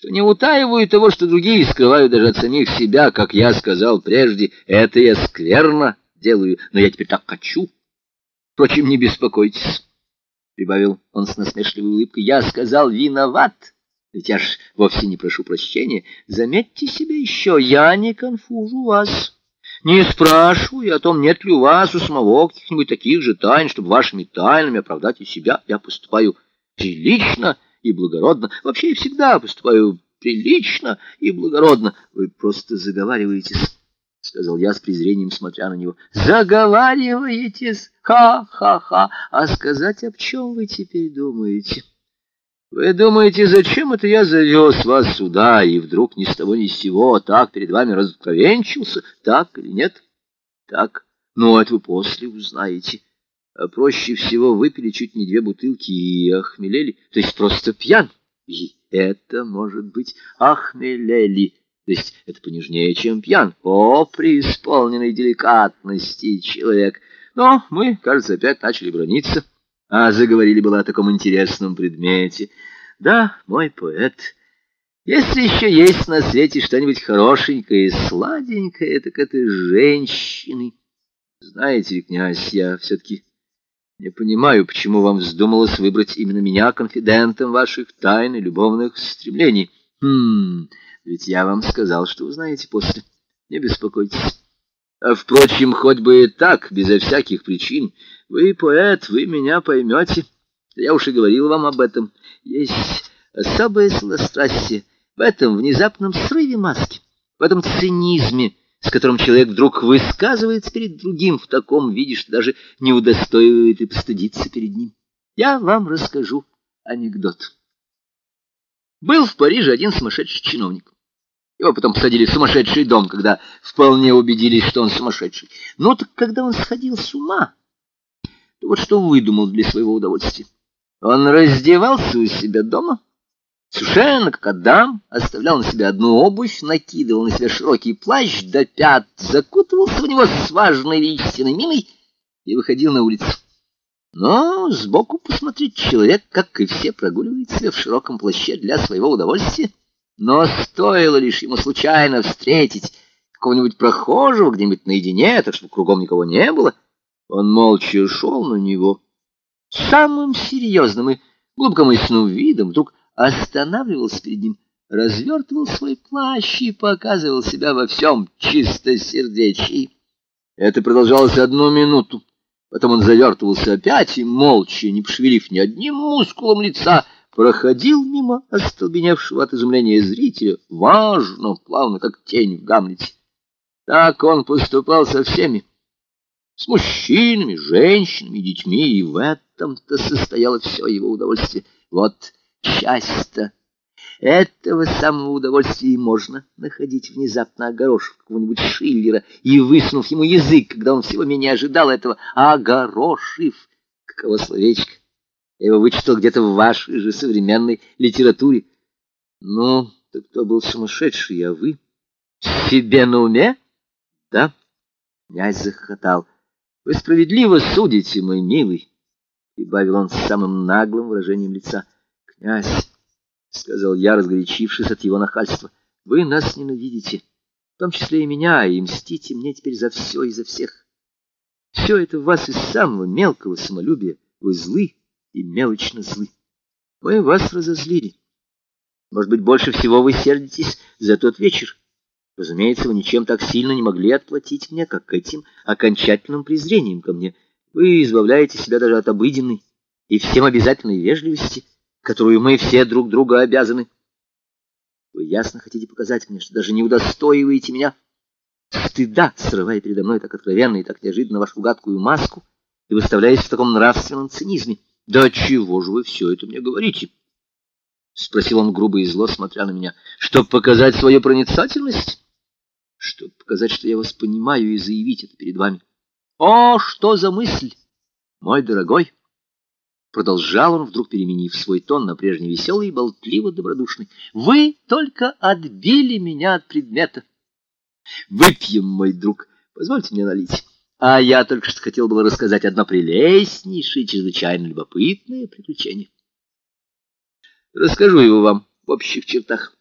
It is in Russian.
что не утаиваю того, что другие скрывают даже от самих себя, как я сказал прежде, это я скверно делаю, но я теперь так хочу. Впрочем, не беспокойтесь, — прибавил он с насмешливой улыбкой, — я сказал виноват, ведь я ж вовсе не прошу прощения. Заметьте себе еще, я не конфужу вас. Не спрашиваю о том, нет ли у вас у самого каких-нибудь таких же тайн, чтобы вашими тайнами оправдать и себя. Я поступаю прилично и благородно. Вообще я всегда поступаю прилично и благородно. Вы просто заговариваетесь, — сказал я с презрением, смотря на него. Заговариваетесь? Ха-ха-ха! А сказать, об чем вы теперь думаете? Вы думаете, зачем это я завез вас сюда и вдруг ни с того ни с сего так перед вами разоткровенчился? Так или нет? Так. Ну, это вы после узнаете. А проще всего выпили чуть не две бутылки и охмелели, то есть просто пьян. И это, может быть, охмелели, то есть это понежнее, чем пьян. О, преисполненной деликатности человек! Но мы, кажется, опять начали брониться а заговорили было о таком интересном предмете. Да, мой поэт, если еще есть на свете что-нибудь хорошенькое и сладенькое, так это женщины. Знаете ли, князь, я все-таки не понимаю, почему вам вздумалось выбрать именно меня конфидентом ваших тайн и любовных стремлений. Хм, ведь я вам сказал, что узнаете после. Не беспокойтесь. А, впрочем, хоть бы и так, безо всяких причин. Вы поэт, вы меня поймете. Я уж и говорил вам об этом. Есть особое сладострастие в этом внезапном срыве маски, в этом цинизме, с которым человек вдруг высказывается перед другим в таком виде, что даже не удостоивает и постыдиться перед ним. Я вам расскажу анекдот. Был в Париже один сумасшедший чиновник. Его потом посадили в сумасшедший дом, когда вполне убедились, что он сумасшедший. Но так когда он сходил с ума, то вот что выдумал для своего удовольствия. Он раздевался у себя дома, совершенно как Адам, оставлял на себя одну обувь, накидывал на себя широкий плащ до пят, закутывался в него с важной величественной миной и выходил на улицу. Но сбоку посмотреть человек, как и все, прогуливает себя в широком плаще для своего удовольствия. Но стоило лишь ему случайно встретить какого-нибудь прохожего где-нибудь наедине, так чтобы кругом никого не было, он молча шел на него. Самым серьезным и глубокомысленным видом вдруг останавливался перед ним, развертывал свой плащ и показывал себя во всем чистосердечии. Это продолжалось одну минуту. Потом он завертывался опять и, молча, не пошевелив ни одним мускулом лица, проходил мимо остолбеневшего от изумления зрителя, важно, плавно, как тень в Гамлете. Так он поступал со всеми, с мужчинами, женщинами, детьми, и в этом-то состояло все его удовольствие. Вот часто этого самого удовольствия и можно находить внезапно огорошив какого-нибудь Шиллера и высунув ему язык, когда он всего менее ожидал этого, огорошив, каково словечко. Я его вычитал где-то в вашей же современной литературе. Ну, так кто был сумасшедший, а вы? Себе на уме? Да. Князь захохотал. Вы справедливо судите, мой милый, прибавил он с самым наглым выражением лица. Князь, сказал я, разгорячившись от его нахальства, вы нас ненавидите, в том числе и меня, и мстите мне теперь за все и за всех. Все это в вас из самого мелкого самолюбия. Вы злы, и мелочно злы. Мы вас разозлили. Может быть, больше всего вы сердитесь за тот вечер. Разумеется, вы ничем так сильно не могли отплатить мне, как этим окончательным презрением ко мне. Вы избавляете себя даже от обыденной и всем обязательной вежливости, которую мы все друг друга обязаны. Вы ясно хотите показать мне, что даже не удостоиваете меня стыда, срывая передо мной так откровенно и так неожиданно вашу гадкую маску и выставляясь в таком нравственном цинизме. — Да чего же вы все это мне говорите? — спросил он грубо и зло, смотря на меня. — Чтоб показать свою проницательность? — Чтоб показать, что я вас понимаю, и заявить это перед вами. — О, что за мысль, мой дорогой! Продолжал он, вдруг переменив свой тон на прежний веселый и болтливо-добродушный. — Вы только отбили меня от предмета. Выпьем, мой друг. Позвольте мне налить. А я только что хотел было рассказать одно прелестнейшее, чрезвычайно любопытное приключение. Расскажу его вам в общих чертах.